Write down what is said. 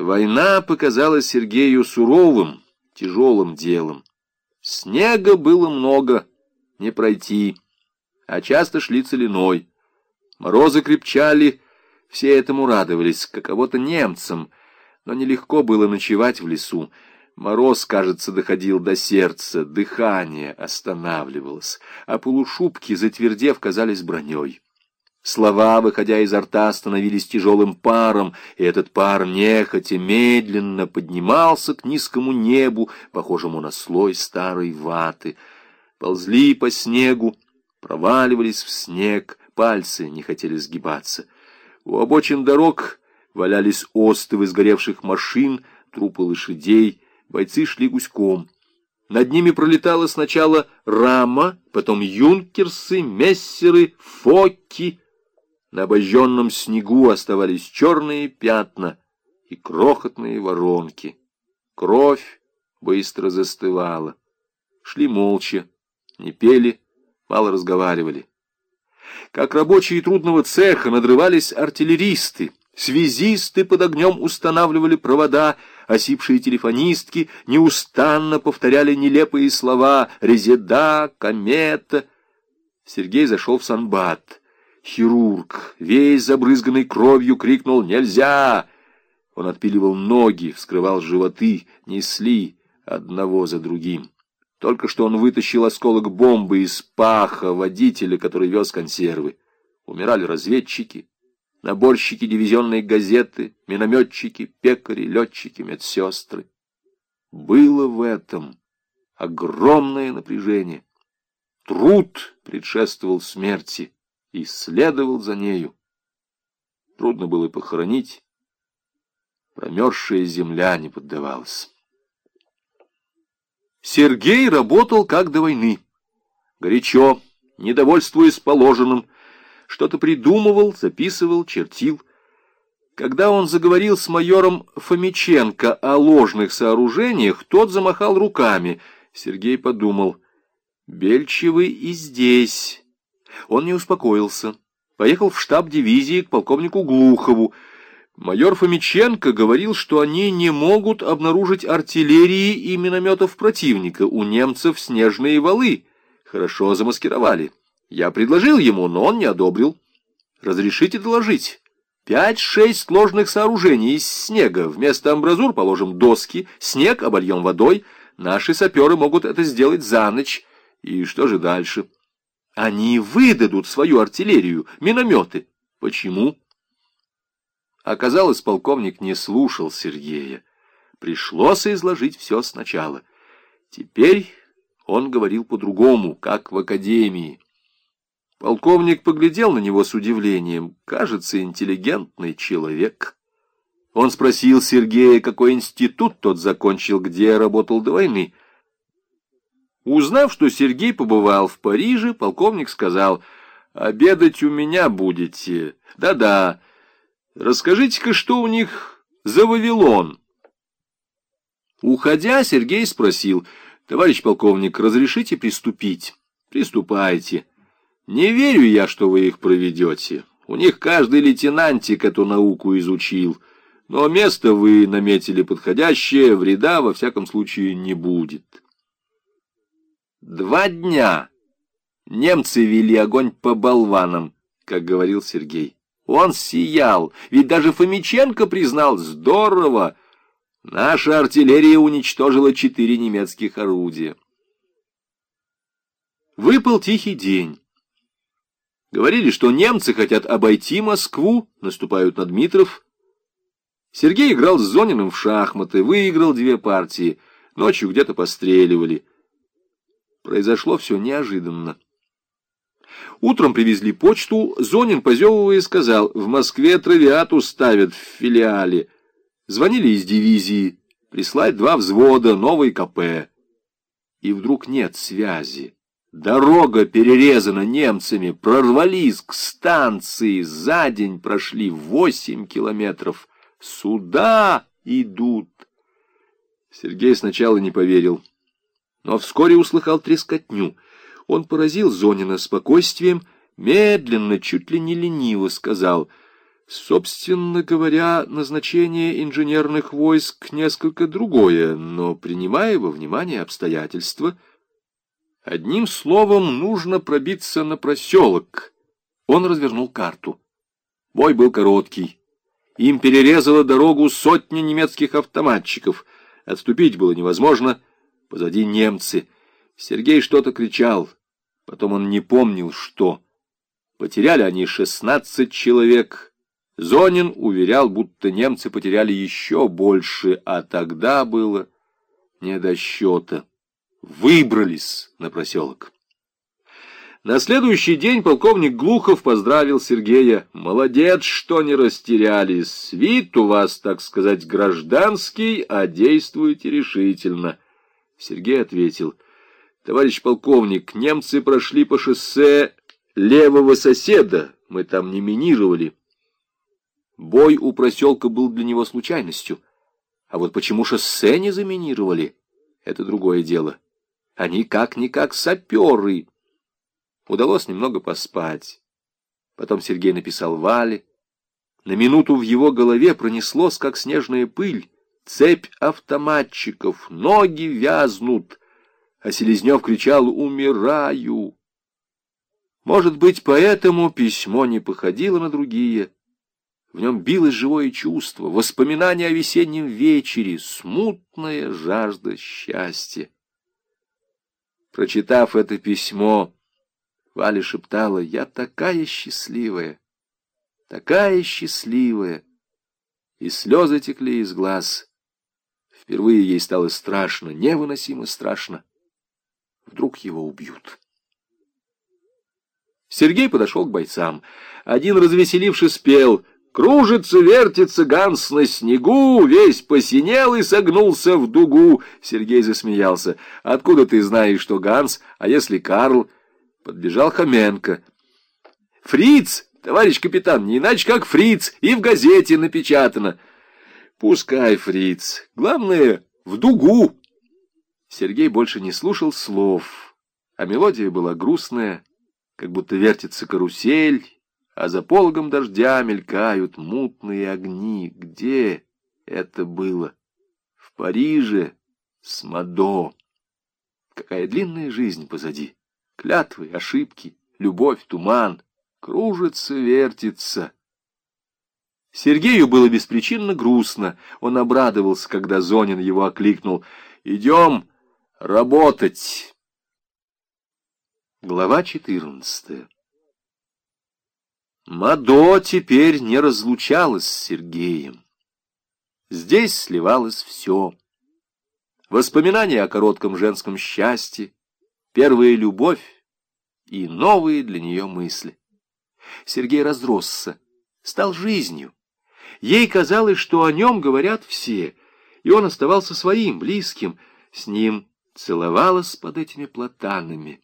Война показалась Сергею суровым, тяжелым делом. Снега было много, не пройти, а часто шли целиной. Морозы крепчали, все этому радовались, каково-то немцам, но нелегко было ночевать в лесу. Мороз, кажется, доходил до сердца, дыхание останавливалось, а полушубки, затвердев, казались броней. Слова, выходя изо рта, становились тяжелым паром, и этот пар нехотя медленно поднимался к низкому небу, похожему на слой старой ваты. Ползли по снегу, проваливались в снег, пальцы не хотели сгибаться. У обочин дорог валялись остовы сгоревших машин, трупы лошадей, бойцы шли гуськом. Над ними пролетала сначала рама, потом юнкерсы, мессеры, фокки — на обожженном снегу оставались черные пятна и крохотные воронки. Кровь быстро застывала. Шли молча, не пели, мало разговаривали. Как рабочие трудного цеха надрывались артиллеристы, связисты под огнем устанавливали провода, осипшие телефонистки неустанно повторяли нелепые слова «резеда», «комета». Сергей зашел в санбат. Хирург, весь забрызганный кровью, крикнул «Нельзя!». Он отпиливал ноги, вскрывал животы, несли одного за другим. Только что он вытащил осколок бомбы из паха водителя, который вез консервы. Умирали разведчики, наборщики дивизионной газеты, минометчики, пекари, летчики, медсестры. Было в этом огромное напряжение. Труд предшествовал смерти и следовал за нею. Трудно было похоронить, промерзшая земля не поддавалась. Сергей работал как до войны. Горячо, недовольствуясь положенным, что-то придумывал, записывал, чертил. Когда он заговорил с майором Фомиченко о ложных сооружениях, тот замахал руками. Сергей подумал, Бельчевы и здесь он не успокоился. Поехал в штаб дивизии к полковнику Глухову. Майор Фомиченко говорил, что они не могут обнаружить артиллерии и минометов противника. У немцев снежные валы. Хорошо замаскировали. Я предложил ему, но он не одобрил. Разрешите доложить. Пять-шесть сложных сооружений из снега. Вместо амбразур положим доски, снег обольем водой. Наши саперы могут это сделать за ночь. И что же дальше? Они выдадут свою артиллерию, минометы. Почему? Оказалось, полковник не слушал Сергея. Пришлось изложить все сначала. Теперь он говорил по-другому, как в академии. Полковник поглядел на него с удивлением. Кажется, интеллигентный человек. Он спросил Сергея, какой институт тот закончил, где работал до войны. Узнав, что Сергей побывал в Париже, полковник сказал, «Обедать у меня будете. Да-да. Расскажите-ка, что у них за Вавилон?» Уходя, Сергей спросил, «Товарищ полковник, разрешите приступить?» «Приступайте. Не верю я, что вы их проведете. У них каждый лейтенантик эту науку изучил. Но место вы наметили подходящее, вреда во всяком случае не будет». Два дня немцы вели огонь по болванам, как говорил Сергей. Он сиял, ведь даже Фомиченко признал «здорово». Наша артиллерия уничтожила четыре немецких орудия. Выпал тихий день. Говорили, что немцы хотят обойти Москву, наступают на Дмитров. Сергей играл с Зониным в шахматы, выиграл две партии, ночью где-то постреливали. Произошло все неожиданно. Утром привезли почту, Зонин, позевывая, сказал, в Москве травиату ставят в филиале. Звонили из дивизии, прислать два взвода, новый КП. И вдруг нет связи. Дорога перерезана немцами, прорвались к станции, за день прошли восемь километров. Сюда идут. Сергей сначала не поверил но вскоре услыхал трескотню. Он поразил Зонина спокойствием, медленно, чуть ли не лениво сказал, Собственно говоря, назначение инженерных войск несколько другое, но, принимая во внимание обстоятельства, одним словом, нужно пробиться на проселок. Он развернул карту. Бой был короткий. Им перерезала дорогу сотни немецких автоматчиков. Отступить было невозможно. Позади немцы. Сергей что-то кричал. Потом он не помнил, что. Потеряли они шестнадцать человек, Зонин уверял, будто немцы потеряли еще больше, а тогда было не до счета. Выбрались на проселок. На следующий день полковник Глухов поздравил Сергея. «Молодец, что не растерялись. Вид у вас, так сказать, гражданский, а действуете решительно». Сергей ответил. «Товарищ полковник, немцы прошли по шоссе левого соседа. Мы там не минировали». Бой у проселка был для него случайностью. А вот почему шоссе не заминировали, это другое дело. Они как-никак саперы. Удалось немного поспать. Потом Сергей написал Вале. На минуту в его голове пронеслось, как снежная пыль, цепь автоматчиков, ноги вязнут. А Селезнев кричал «Умираю!». Может быть, поэтому письмо не походило на другие, в нем билось живое чувство, воспоминание о весеннем вечере, смутная жажда счастья. Прочитав это письмо, Валя шептала, «Я такая счастливая, такая счастливая!» И слезы текли из глаз. Впервые ей стало страшно, невыносимо страшно. Вдруг его убьют. Сергей подошел к бойцам. Один, развеселившись, пел — Кружится, вертится Ганс на снегу, весь посинел и согнулся в дугу. Сергей засмеялся. Откуда ты знаешь, что Ганс, а если Карл? Подбежал Хоменко. Фриц, товарищ капитан, не иначе как Фриц, и в газете напечатано. Пускай Фриц, главное, в дугу. Сергей больше не слушал слов, а мелодия была грустная, как будто вертится карусель, а за пологом дождя мелькают мутные огни. Где это было? В Париже с Мадо. Какая длинная жизнь позади. Клятвы, ошибки, любовь, туман. Кружится, вертится. Сергею было беспричинно грустно. Он обрадовался, когда Зонин его окликнул. «Идем работать!» Глава четырнадцатая Мадо теперь не разлучалась с Сергеем. Здесь сливалось все. Воспоминания о коротком женском счастье, первая любовь и новые для нее мысли. Сергей разросся, стал жизнью. Ей казалось, что о нем говорят все, и он оставался своим, близким. С ним целовалась под этими платанами.